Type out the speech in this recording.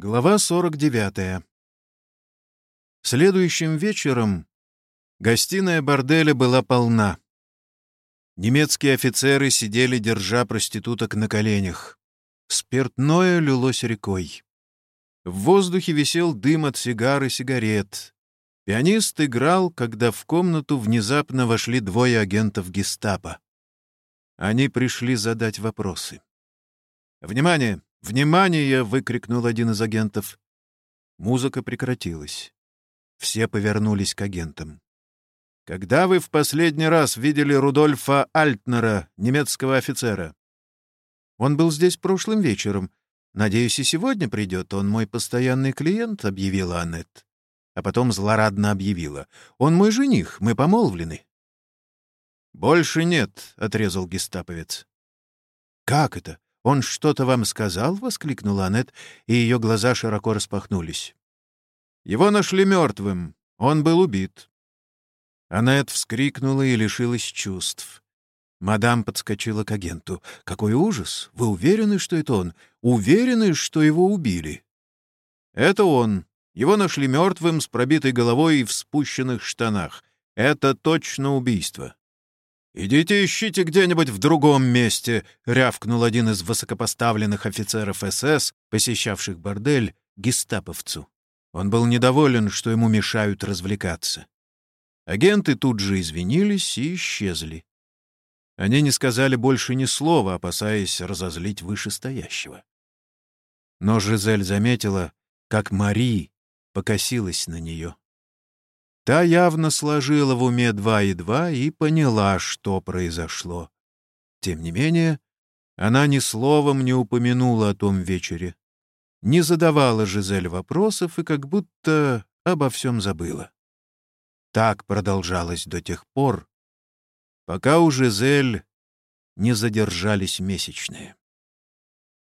Глава 49. Следующим вечером гостиная борделя была полна. Немецкие офицеры сидели, держа проституток на коленях. Спиртное лилось рекой. В воздухе висел дым от сигар и сигарет. Пианист играл, когда в комнату внезапно вошли двое агентов гестапо. Они пришли задать вопросы. «Внимание! «Внимание!» — выкрикнул один из агентов. Музыка прекратилась. Все повернулись к агентам. «Когда вы в последний раз видели Рудольфа Альтнера, немецкого офицера?» «Он был здесь прошлым вечером. Надеюсь, и сегодня придет. Он мой постоянный клиент», — объявила Аннет. А потом злорадно объявила. «Он мой жених, мы помолвлены». «Больше нет», — отрезал гестаповец. «Как это? «Он что-то вам сказал?» — воскликнула Аннет, и ее глаза широко распахнулись. «Его нашли мертвым. Он был убит». Аннет вскрикнула и лишилась чувств. Мадам подскочила к агенту. «Какой ужас! Вы уверены, что это он? Уверены, что его убили?» «Это он. Его нашли мертвым с пробитой головой и в спущенных штанах. Это точно убийство». «Идите ищите где-нибудь в другом месте», — рявкнул один из высокопоставленных офицеров СС, посещавших бордель, гестаповцу. Он был недоволен, что ему мешают развлекаться. Агенты тут же извинились и исчезли. Они не сказали больше ни слова, опасаясь разозлить вышестоящего. Но Жизель заметила, как Мари покосилась на нее. Та явно сложила в уме два и два и поняла, что произошло. Тем не менее, она ни словом не упомянула о том вечере. Не задавала Жизель вопросов и как будто обо всем забыла. Так продолжалось до тех пор, пока у Жизель не задержались месячные.